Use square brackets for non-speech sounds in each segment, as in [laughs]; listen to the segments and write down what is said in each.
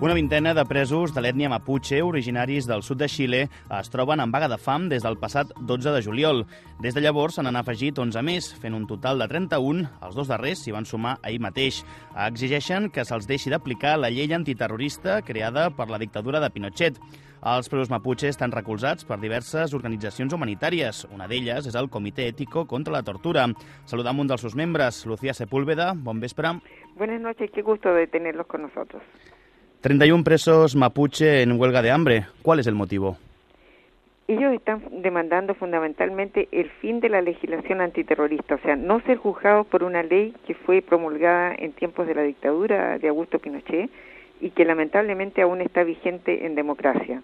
Una vintena de presos de l'ètnia Mapuche, originaris del sud de Xile, es troben en vaga de fam des del passat 12 de juliol. Des de llavors se n'han afegit 11 més, fent un total de 31. Els dos darrers s'hi van sumar ahir mateix. Exigeixen que se'ls deixi d'aplicar la llei antiterrorista creada per la dictadura de Pinochet. Els presos Mapuche estan recolzats per diverses organitzacions humanitàries. Una d'elles és el Comitè Ètico contra la Tortura. Saludam un dels seus membres, Lucía Sepúlveda. Bon vespre. Buenas noches, qué gusto de tenerlos con nosotros. 31 presos mapuche en huelga de hambre. ¿Cuál es el motivo? Ellos están demandando fundamentalmente el fin de la legislación antiterrorista, o sea, no ser juzgados por una ley que fue promulgada en tiempos de la dictadura de Augusto Pinochet y que lamentablemente aún está vigente en democracia.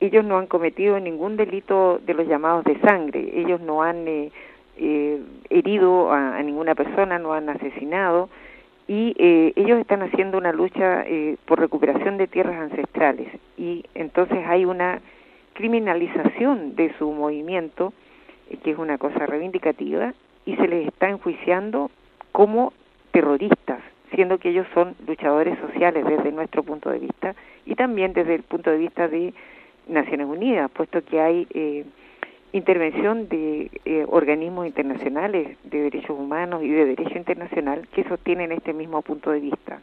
Ellos no han cometido ningún delito de los llamados de sangre, ellos no han eh, eh, herido a, a ninguna persona, no han asesinado, y eh, ellos están haciendo una lucha eh, por recuperación de tierras ancestrales. Y entonces hay una criminalización de su movimiento eh, que es una cosa reivindicativa y se les está enjuiciando como terroristas siendo que ellos son luchadores sociales desde nuestro punto de vista y también desde el punto de vista de Naciones Unidas puesto que hay eh, intervención de eh, organismos internacionales de derechos humanos y de derecho internacional que sostienen este mismo punto de vista,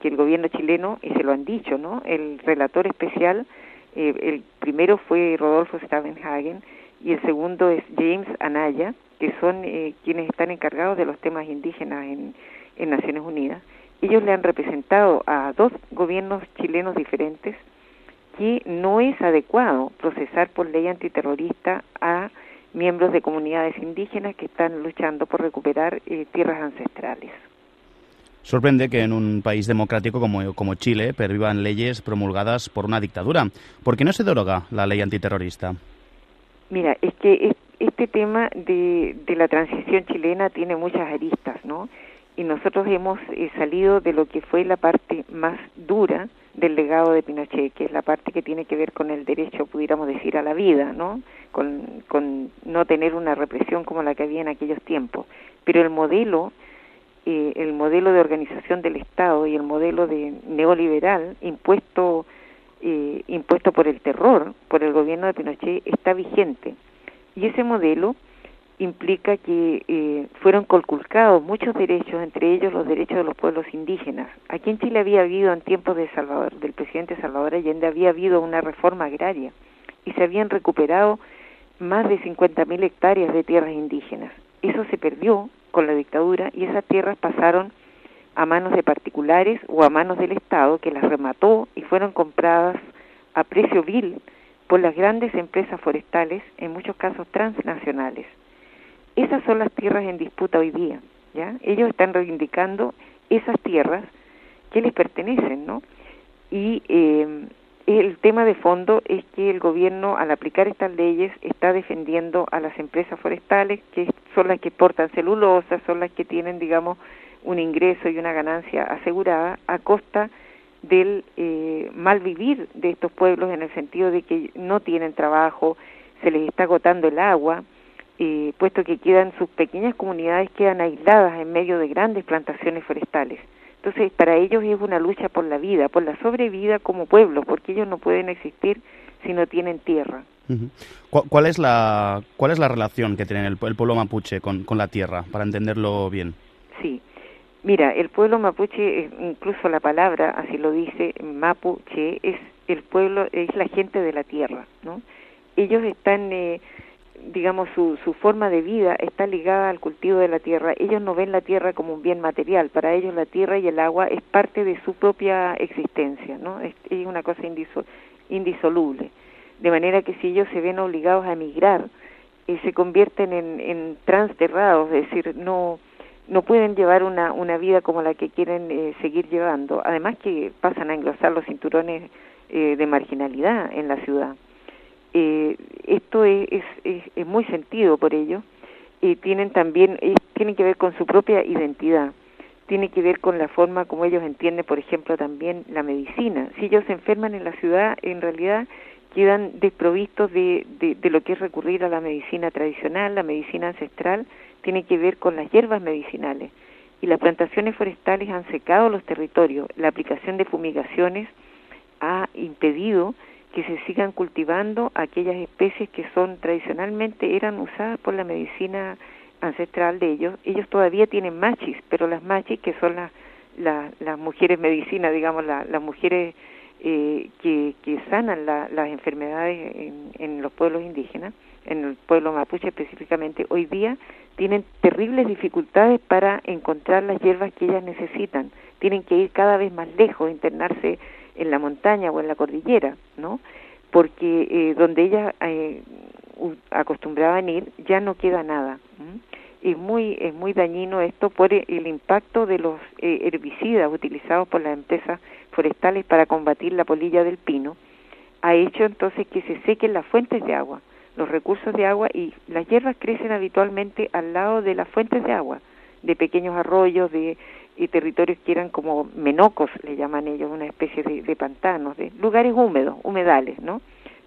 que el gobierno chileno, y se lo han dicho, ¿no? El relator especial, eh, el primero fue Rodolfo Stavenhagen y el segundo es James Anaya, que son eh, quienes están encargados de los temas indígenas en, en Naciones Unidas. Ellos le han representado a dos gobiernos chilenos diferentes, que no es adecuado procesar por ley antiterrorista a miembros de comunidades indígenas que están luchando por recuperar eh, tierras ancestrales. Sorprende que en un país democrático como, como Chile pervivan leyes promulgadas por una dictadura. ¿Por qué no se deroga la ley antiterrorista? Mira, es que este tema de, de la transición chilena tiene muchas aristas, ¿no? Y nosotros hemos eh, salido de lo que fue la parte más dura, del legado de Pinochet, que es la parte que tiene que ver con el derecho, pudiéramos decir, a la vida, ¿no? Con, con no tener una represión como la que había en aquellos tiempos. Pero el modelo, eh, el modelo de organización del Estado y el modelo de neoliberal impuesto, eh, impuesto por el terror, por el gobierno de Pinochet, está vigente. Y ese modelo implica que eh, fueron conculcados muchos derechos, entre ellos los derechos de los pueblos indígenas. Aquí en Chile había habido, en tiempos de Salvador, del presidente Salvador Allende, había habido una reforma agraria y se habían recuperado más de 50.000 hectáreas de tierras indígenas. Eso se perdió con la dictadura y esas tierras pasaron a manos de particulares o a manos del Estado que las remató y fueron compradas a precio vil por las grandes empresas forestales, en muchos casos transnacionales. Esas son las tierras en disputa hoy día, ¿ya? Ellos están reivindicando esas tierras que les pertenecen, ¿no? Y eh, el tema de fondo es que el gobierno, al aplicar estas leyes, está defendiendo a las empresas forestales, que son las que portan celulosa, son las que tienen, digamos, un ingreso y una ganancia asegurada a costa del eh, mal vivir de estos pueblos en el sentido de que no tienen trabajo, se les está agotando el agua, eh, puesto que quedan sus pequeñas comunidades quedan aisladas en medio de grandes plantaciones forestales. Entonces, para ellos es una lucha por la vida, por la sobrevida como pueblo, porque ellos no pueden existir si no tienen tierra. ¿Cuál, es la, ¿Cuál es la relación que tiene el, el pueblo mapuche con, con, la tierra, para entenderlo bien? Sí, mira, el pueblo mapuche, incluso la palabra, así lo dice, mapuche, es el pueblo, es la gente de la tierra, ¿no? Ellos están... Eh, digamos, su, su forma de vida está ligada al cultivo de la tierra. Ellos no ven la tierra como un bien material. Para ellos la tierra y el agua es parte de su propia existencia, ¿no? Es, una cosa indisol indisoluble. De manera que si ellos se ven obligados a emigrar, eh, se convierten en, en transterrados, es decir, no no pueden llevar una, una vida como la que quieren eh, seguir llevando. Además que pasan a engrosar los cinturones eh, de marginalidad en la ciudad eh, esto es, es, es, muy sentido por ello eh, tienen también tienen que ver con su propia identidad tiene que ver con la forma como ellos entienden por ejemplo también la medicina. Si ellos se enferman en la ciudad en realidad quedan desprovistos de, de, de lo que es recurrir a la medicina tradicional la medicina ancestral tiene que ver con las hierbas medicinales. Y las plantaciones forestales han secado los territorios. La aplicación de fumigaciones ha impedido que se sigan cultivando aquellas especies que son tradicionalmente eran usadas por la medicina ancestral de ellos. Ellos todavía tienen machis, pero las machis, que son las, las, mujeres medicina, digamos, las mujeres eh, que, que sanan las enfermedades en, en los pueblos indígenas, en el pueblo mapuche específicamente, hoy día tienen terribles dificultades para encontrar las hierbas que ellas necesitan. Tienen que ir cada vez más lejos, internarse en la montaña o en la cordillera, ¿no? Porque eh, donde ellas eh, acostumbraban ir ya no queda nada. Es muy es muy dañino esto por el impacto de los eh, herbicidas utilizados por las empresas forestales para combatir la polilla del pino. Ha hecho entonces que se sequen las fuentes de agua, los recursos de agua y las hierbas crecen habitualmente al lado de las fuentes de agua, de pequeños arroyos, de y territorios que eran como menocos, le llaman ellos, una especie de, pantanos, de lugares húmedos, humedales, ¿no?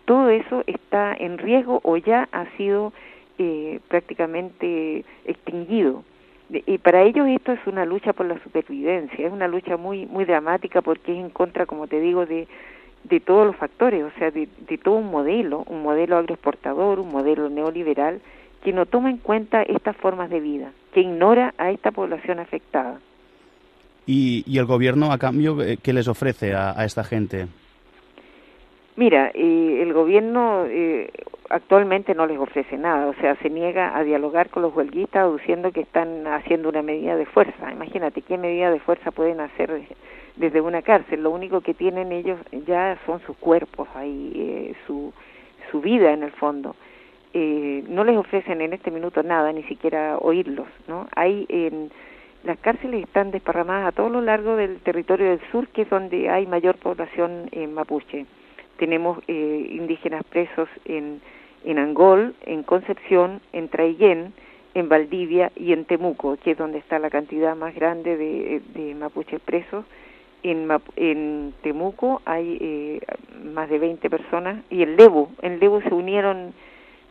Todo eso está en riesgo o ya ha sido eh, prácticamente extinguido. y para ellos esto es una lucha por la supervivencia, es una lucha muy muy dramática porque es en contra, como te digo, de, de todos los factores, o sea, de, de todo un modelo, un modelo agroexportador, un modelo neoliberal que no toma en cuenta estas formas de vida, que ignora a esta población afectada. ¿Y, el gobierno, a cambio, eh, qué les ofrece a, esta gente? Mira, eh, el gobierno eh, actualmente no les ofrece nada, o sea, se niega a dialogar con los huelguistas aduciendo que están haciendo una medida de fuerza. Imagínate, ¿qué medida de fuerza pueden hacer desde una cárcel? Lo único que tienen ellos ya son sus cuerpos ahí, su, su vida en el fondo. no les ofrecen en este minuto nada, ni siquiera oírlos, ¿no? Hay en las cárceles están desparramadas a todo lo largo del territorio del sur, que es donde hay mayor población en mapuche. Tenemos eh, indígenas presos en, en Angol, en Concepción, en Traiguén, en Valdivia y en Temuco, que es donde está la cantidad más grande de, de mapuches presos. En, en Temuco hay eh, más de 20 personas y en Lebu, en Lebu se unieron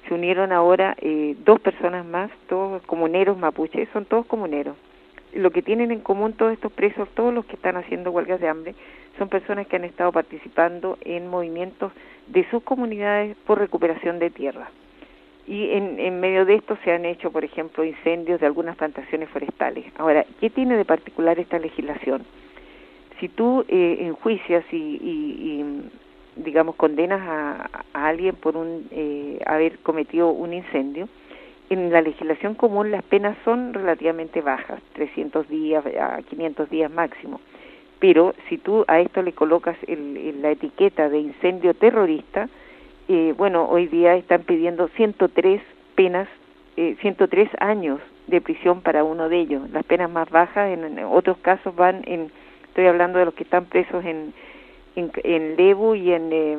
se unieron ahora eh, dos personas más, todos comuneros mapuches, son todos comuneros lo que tienen en común todos estos presos, todos los que están haciendo huelgas de hambre, son personas que han estado participando en movimientos de sus comunidades por recuperación de tierra. Y en, en medio de esto se han hecho, por ejemplo, incendios de algunas plantaciones forestales. Ahora, ¿qué tiene de particular esta legislación? Si tú eh, enjuicias y, y, digamos, condenas a, a alguien por un, eh, haber cometido un incendio, en la legislación común las penas son relativamente bajas, 300 días a 500 días máximo. Pero si tú a esto le colocas el, la etiqueta de incendio terrorista, eh, bueno, hoy día están pidiendo 103 penas, eh, 103 años de prisión para uno de ellos. Las penas más bajas en, otros casos van en, estoy hablando de los que están presos en, en, Lebu y en... Eh,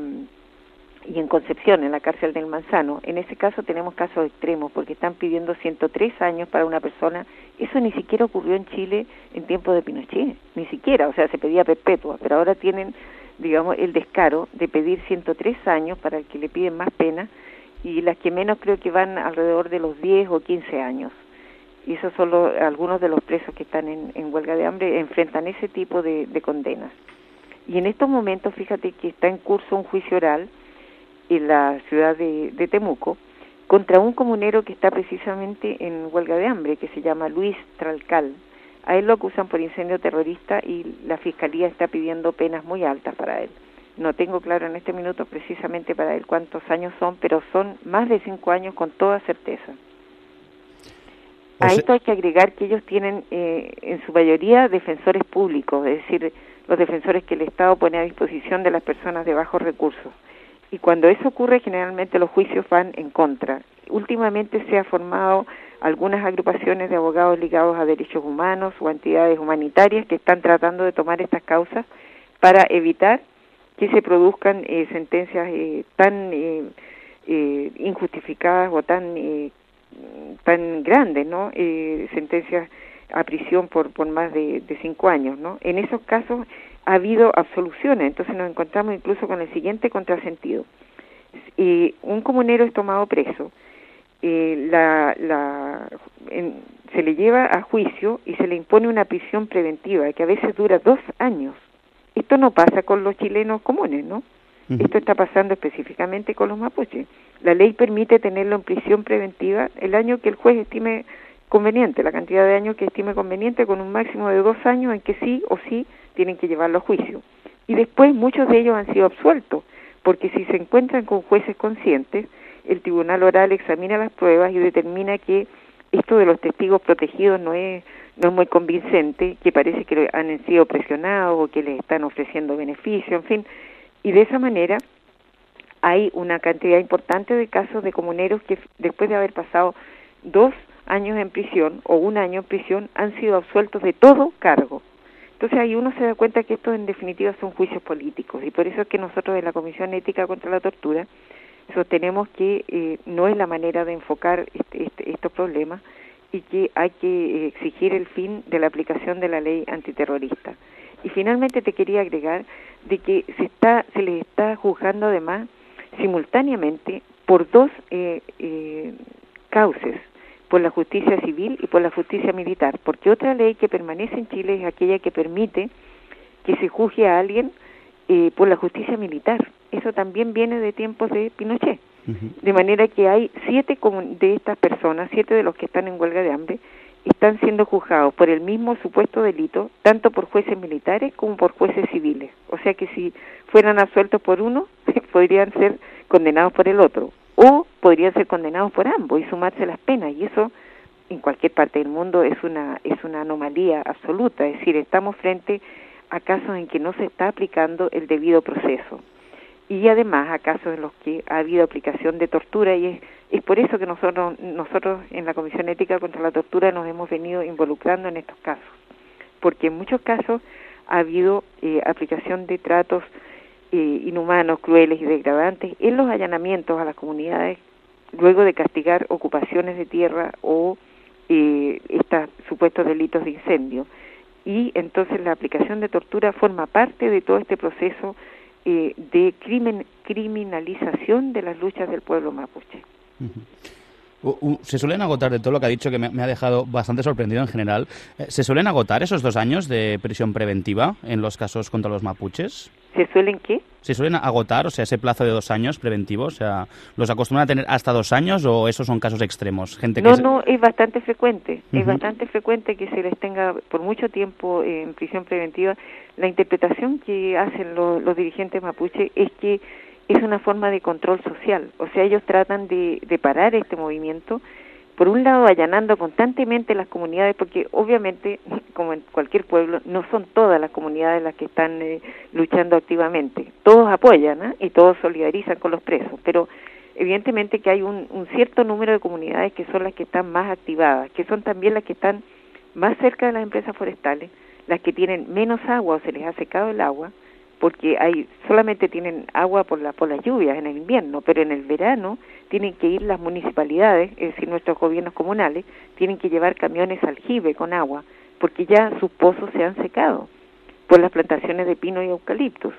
y en Concepción, en la cárcel del Manzano. En ese caso tenemos casos extremos porque están pidiendo 103 años para una persona. Eso ni siquiera ocurrió en Chile en tiempo de Pinochet, ni siquiera, o sea, se pedía perpetua, pero ahora tienen, digamos, el descaro de pedir 103 años para el que le piden más pena y las que menos creo que van alrededor de los 10 o 15 años. Y esos son algunos de los presos que están en, huelga de hambre, enfrentan ese tipo de condenas. Y en estos momentos, fíjate que está en curso un juicio oral en la ciudad de, Temuco contra un comunero que está precisamente en huelga de hambre, que se llama Luis Tralcal. A él lo acusan por incendio terrorista y la fiscalía está pidiendo penas muy altas para él. No tengo claro en este minuto precisamente para él cuántos años son, pero son más de cinco años con toda certeza. A esto hay que agregar que ellos tienen eh, en su mayoría defensores públicos, es decir, los defensores que el Estado pone a disposición de las personas de bajos recursos y cuando eso ocurre generalmente los juicios van en contra. Últimamente se ha formado algunas agrupaciones de abogados ligados a derechos humanos o entidades humanitarias que están tratando de tomar estas causas para evitar que se produzcan eh, sentencias eh, tan eh, injustificadas o tan tan grandes, ¿no? sentencias a prisión por por más de, de cinco años, ¿no? En esos casos ha habido absoluciones, entonces nos encontramos incluso con el siguiente contrasentido. y un comunero es tomado preso, eh, la, la, se le lleva a juicio y se le impone una prisión preventiva que a veces dura dos años. Es Esto no pasa con los chilenos comunes, ¿no? Esto está pasando específicamente con los mapuches. La ley permite tenerlo en prisión preventiva el año que el juez estime conveniente, la cantidad de años que estime conveniente, con un máximo de dos años en que sí o sí tienen que llevarlo a juicio. Y después muchos de ellos han sido absueltos, porque si se encuentran con jueces conscientes, el tribunal oral examina las pruebas y determina que esto de los testigos protegidos no es no es muy convincente, que parece que han sido presionados o que les están ofreciendo beneficio, en fin, y de esa manera hay una cantidad importante de casos de comuneros que después de haber pasado dos años en prisión o un año en prisión han sido absueltos de todo cargo. Entonces ahí uno se da cuenta que estos en definitiva son juicios políticos y por eso es que nosotros de la Comisión Ética contra la Tortura sostenemos que eh, no es la manera de enfocar este, este, estos problemas y que hay que eh, exigir el fin de la aplicación de la ley antiterrorista. Y finalmente te quería agregar de que se está se les está juzgando además simultáneamente por dos eh, eh, cauces, por la justicia civil y por la justicia militar, porque otra ley que permanece en Chile es aquella que permite que se juzgue a alguien eh, por la justicia militar. Eso también viene de tiempos de Pinochet. De manera que hay siete de estas personas, siete de los que están en huelga de hambre, están siendo juzgados por el mismo supuesto delito, tanto por jueces militares como por jueces civiles. O sea que si fueran absueltos por uno, [laughs] podrían ser condenados por el otro, o podrían ser condenados por ambos y sumarse las penas. Y eso en cualquier parte del mundo es una, es una anomalía absoluta, es decir, estamos frente a casos en que no se está aplicando el debido proceso y además a casos en los que ha habido aplicación de tortura y es, es por eso que nosotros nosotros en la Comisión Ética contra la Tortura nos hemos venido involucrando en estos casos porque en muchos casos ha habido eh, aplicación de tratos inhumanos, crueles y degradantes en los allanamientos a las comunidades luego de castigar ocupaciones de tierra o eh, estos supuestos delitos de incendio y entonces la aplicación de tortura forma parte de todo este proceso eh, de crimen, criminalización de las luchas del pueblo mapuche. Se suelen agotar de todo lo que ha dicho, que me, ha dejado bastante sorprendido en general. Eh, ¿Se suelen agotar esos dos años de prisión preventiva en los casos contra los mapuches? ¿Se suelen qué? ¿Se suelen agotar, o sea, ese plazo de dos años preventivo? O sea, ¿los acostumbran a tener hasta dos años o esos son casos extremos? Gente no, no, es bastante frecuente. Es bastante frecuente que se les tenga por mucho tiempo en prisión preventiva. La interpretación que hacen los dirigentes mapuche es que es una forma de control social. O sea, ellos tratan de, de parar este movimiento por un lado allanando constantemente las comunidades, porque obviamente, [laughs] como en cualquier pueblo, no son todas las comunidades las que están eh, luchando activamente. Todos apoyan ¿eh? y todos solidarizan con los presos, pero evidentemente que hay un, un, cierto número de comunidades que son las que están más activadas, que son también las que están más cerca de las empresas forestales, las que tienen menos agua o se les ha secado el agua, porque hay solamente tienen agua por la por las lluvias en el invierno, pero en el verano tienen que ir las municipalidades, es decir, nuestros gobiernos comunales, tienen que llevar camiones aljibe con agua, porque ya sus pozos se han secado por las plantaciones de pino y eucaliptus.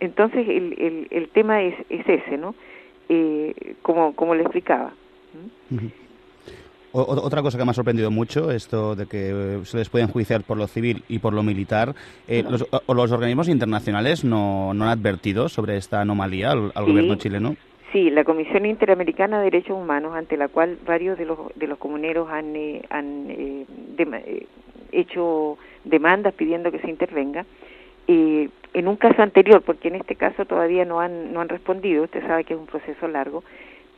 Entonces el, el, el tema es, es ese, ¿no? Eh, como, como le explicaba. Otra cosa que me ha sorprendido mucho, esto de que eh, se les puede enjuiciar por lo civil y por lo militar. Eh, los, los, organismos internacionales no, no, han advertido sobre esta anomalía al, gobierno chileno? Sí, la Comisión Interamericana de Derechos Humanos, ante la cual varios de los, de los comuneros han, eh, han hecho demandas pidiendo que se intervenga, en un caso anterior, porque en este caso todavía no han, no han respondido, usted sabe que es un proceso largo,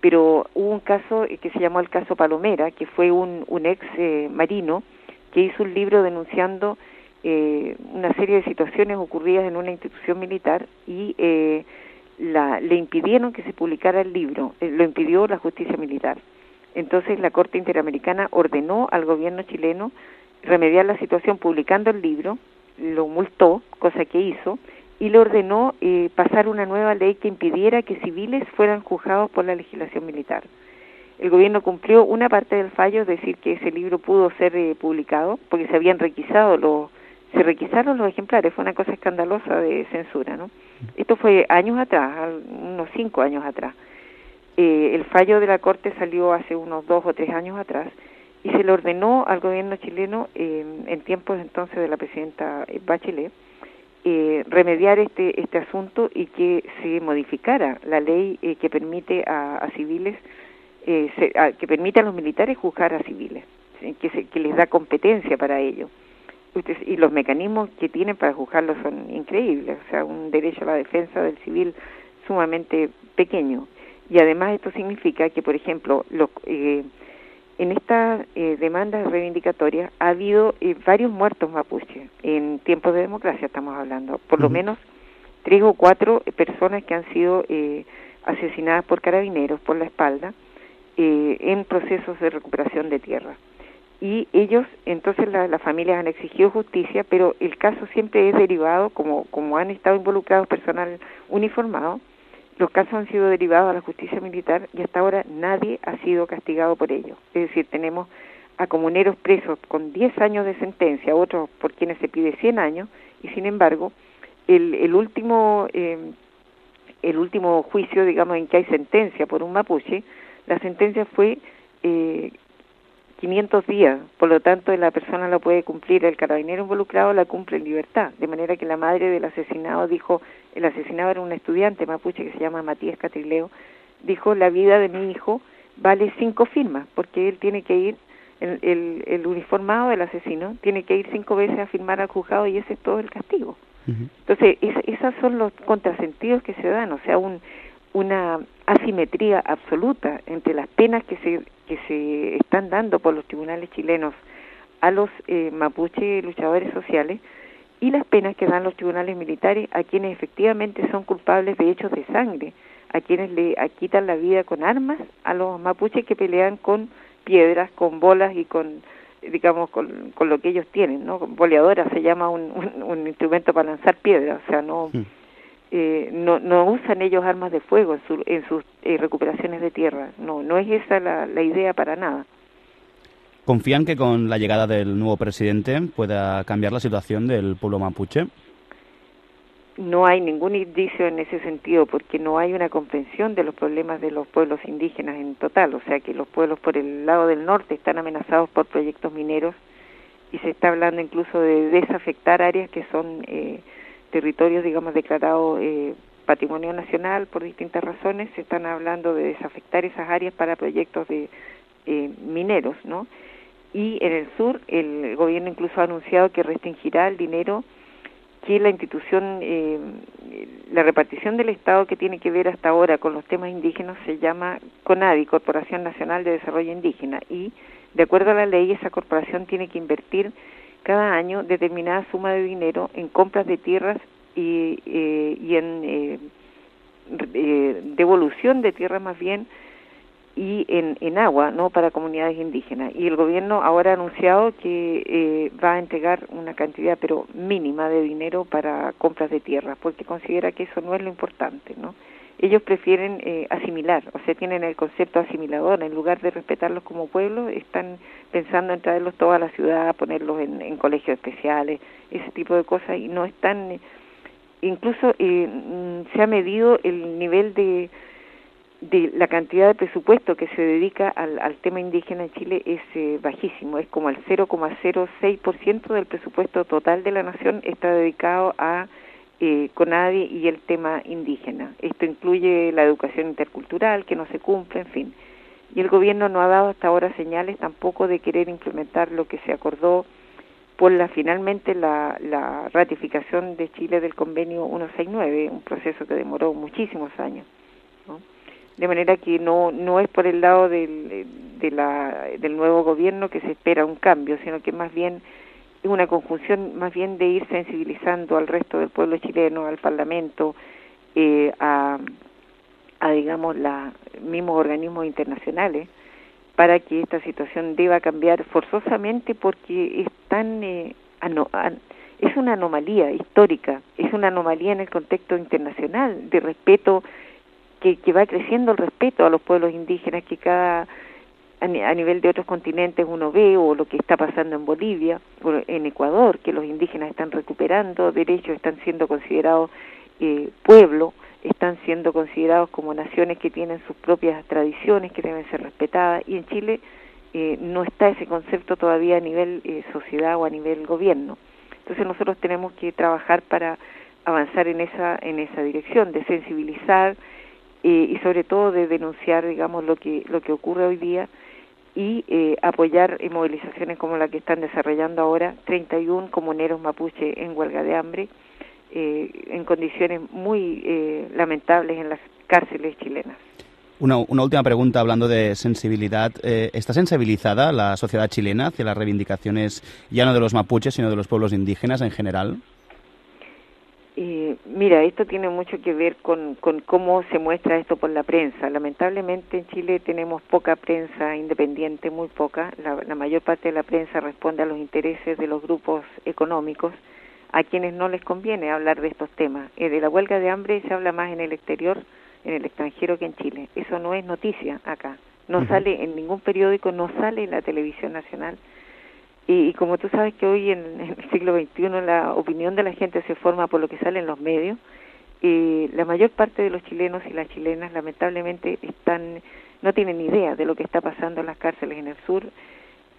pero hubo un caso que se llamó el caso Palomera, que fue un, un ex eh, marino que hizo un libro denunciando eh, una serie de situaciones ocurridas en una institución militar y eh, la, le impidieron que se publicara el libro, lo impidió la justicia militar. Entonces la Corte Interamericana ordenó al gobierno chileno remediar la situación publicando el libro, lo multó, cosa que hizo, y le ordenó eh, pasar una nueva ley que impidiera que civiles fueran juzgados por la legislación militar. El gobierno cumplió una parte del fallo, es decir, que ese libro pudo ser eh, publicado, porque se habían requisado los, se requisaron los ejemplares, fue una cosa escandalosa de censura, ¿no? Esto fue años atrás, unos cinco años atrás. Eh, el fallo de la Corte salió hace unos dos o tres años atrás y se le ordenó al gobierno chileno, en tiempos entonces de la presidenta Bachelet, eh, remediar este este asunto y que se modificara la ley eh, que permite a, civiles eh, que permite a los militares juzgar a civiles que, que les da competencia para ello. Y los mecanismos que tienen para juzgarlo son increíbles o sea un derecho a la defensa del civil sumamente pequeño. Y además esto significa que por ejemplo los eh, en estas eh, demandas reivindicatorias ha habido eh, varios muertos mapuche en tiempos de democracia estamos hablando, por lo menos tres o cuatro personas que han sido eh, asesinadas por carabineros por la espalda en procesos de recuperación de tierra. Y ellos, entonces las familias han exigido justicia, pero el caso siempre es derivado, como, como han estado involucrados personal uniformado, los casos han sido derivados a la justicia militar y hasta ahora nadie ha sido castigado por ello. Es decir, tenemos a comuneros presos con 10 años de sentencia, otros por quienes se pide 100 años, y sin embargo, el, el último eh, el último juicio, digamos, en que hay sentencia por un mapuche, la sentencia fue eh, 500 días, por lo tanto la persona lo puede cumplir, el carabinero involucrado la cumple en libertad, de manera que la madre del asesinado dijo, el asesinado era un estudiante mapuche que se llama Matías Catrileo, dijo, la vida de mi hijo vale cinco firmas, porque él tiene que ir, el, el, uniformado del asesino tiene que ir cinco veces a firmar al juzgado y ese es todo el castigo. Entonces, es, esos son los contrasentidos que se dan, o sea, un, una asimetría absoluta entre las penas que se, que se están dando por los tribunales chilenos a los eh, mapuche luchadores sociales y las penas que dan los tribunales militares a quienes efectivamente son culpables de hechos de sangre, a quienes le quitan la vida con armas a los mapuches que pelean con piedras, con bolas y con digamos con, con lo que ellos tienen, ¿no? Boleadora se llama un, un, instrumento para lanzar piedras, o sea, no eh, no, no usan ellos armas de fuego en, en sus eh, recuperaciones de tierra. No, no es esa la, la idea para nada. ¿Confían que con la llegada del nuevo presidente pueda cambiar la situación del pueblo mapuche? No hay ningún indicio en ese sentido porque no hay una comprensión de los problemas de los pueblos indígenas en total. O sea que los pueblos por el lado del norte están amenazados por proyectos mineros y se está hablando incluso de desafectar áreas que son eh, territorios, digamos, declarados eh, patrimonio nacional por distintas razones, se están hablando de desafectar esas áreas para proyectos de eh, mineros, ¿no? Y en el sur el gobierno incluso ha anunciado que restringirá el dinero que la institución, eh, la repartición del Estado que tiene que ver hasta ahora con los temas indígenas se llama CONADI, Corporación Nacional de Desarrollo Indígena, y de acuerdo a la ley esa corporación tiene que invertir cada año determinada suma de dinero en compras de tierras y, eh, y en eh, eh, devolución de tierras más bien y en, en agua no para comunidades indígenas. Y el gobierno ahora ha anunciado que va a entregar una cantidad pero mínima de dinero para compras de tierras porque considera que eso no es lo importante no ellos prefieren eh, asimilar, o sea, tienen el concepto asimilador, en lugar de respetarlos como pueblo, están pensando en traerlos toda la ciudad, ponerlos en, colegios especiales, ese tipo de cosas, y no están, incluso eh, mm, se ha medido el nivel de, de la cantidad de presupuesto que se dedica al, al tema indígena en Chile es eh, bajísimo, es como el 0,06% del presupuesto total de la nación está dedicado a eh, CONADI y el tema indígena. Esto incluye la educación intercultural que no se cumple, en fin. Y el gobierno no ha dado hasta ahora señales tampoco de querer implementar lo que se acordó por la finalmente la, la ratificación de Chile del convenio 169, un proceso que demoró muchísimos años. De manera que no, no es por el lado del, de la, del nuevo gobierno que se espera un cambio, sino que más bien es una conjunción más bien de ir sensibilizando al resto del pueblo chileno, al Parlamento, eh, a, a, digamos, los mismos organismos internacionales, para que esta situación deba cambiar forzosamente porque es tan... Eh, es una anomalía histórica, es una anomalía en el contexto internacional de respeto, que, que va creciendo el respeto a los pueblos indígenas, que cada a, nivel de otros continentes uno ve o lo que está pasando en Bolivia, en Ecuador, que los indígenas están recuperando derechos, están siendo considerados eh, pueblo, están siendo considerados como naciones que tienen sus propias tradiciones que deben ser respetadas y en Chile eh, no está ese concepto todavía a nivel eh, sociedad o a nivel gobierno. Entonces nosotros tenemos que trabajar para avanzar en esa en esa dirección de sensibilizar eh, y sobre todo de denunciar digamos lo que lo que ocurre hoy día y eh, apoyar movilizaciones como la que están desarrollando ahora 31 comuneros mapuche en huelga de hambre eh, en condiciones muy eh, lamentables en las cárceles chilenas. Una, una, última pregunta hablando de sensibilidad. ¿Está sensibilizada la sociedad chilena hacia las reivindicaciones ya no de los mapuches, sino de los pueblos indígenas en general? Eh, mira, esto tiene mucho que ver con, con cómo se muestra esto por la prensa. Lamentablemente en Chile tenemos poca prensa independiente, muy poca. La, la mayor parte de la prensa responde a los intereses de los grupos económicos, a quienes no les conviene hablar de estos temas. Eh, de la huelga de hambre se habla más en el exterior, en el extranjero que en Chile. Eso no es noticia acá. No uh -huh. sale en ningún periódico, no sale en la televisión nacional. Y, como tú sabes que hoy en, en, el siglo XXI la opinión de la gente se forma por lo que sale en los medios, y la mayor parte de los chilenos y las chilenas lamentablemente están no tienen idea de lo que está pasando en las cárceles en el sur.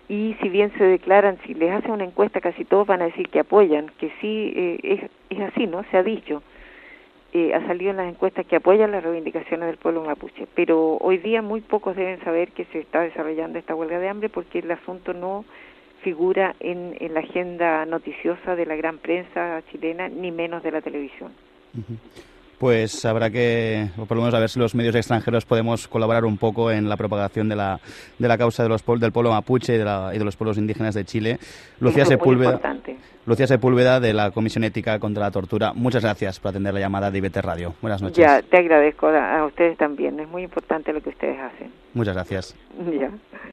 Y si bien se declaran, si les hacen una encuesta casi todos van a decir que apoyan, que sí eh, es, es así, ¿no? Se ha dicho, eh, ha salido en las encuestas que apoyan las reivindicaciones del pueblo mapuche, pero hoy día muy pocos deben saber que se está desarrollando esta huelga de hambre porque el asunto no figura en, en, la agenda noticiosa de la gran prensa chilena, ni menos de la televisión. Pues habrá que, o por lo menos a ver si los medios extranjeros podemos colaborar un poco en la propagación de la, de la causa de los, del pueblo mapuche y de, la, y de los pueblos indígenas de Chile. Lucía Sepúlveda, Lucía Sepúlveda, de la Comisión Ética contra la Tortura, muchas gracias por atender la llamada de IBT Radio. Buenas noches. Ya, te agradezco a, a ustedes también. Es muy importante lo que ustedes hacen. Muchas gracias. Ya.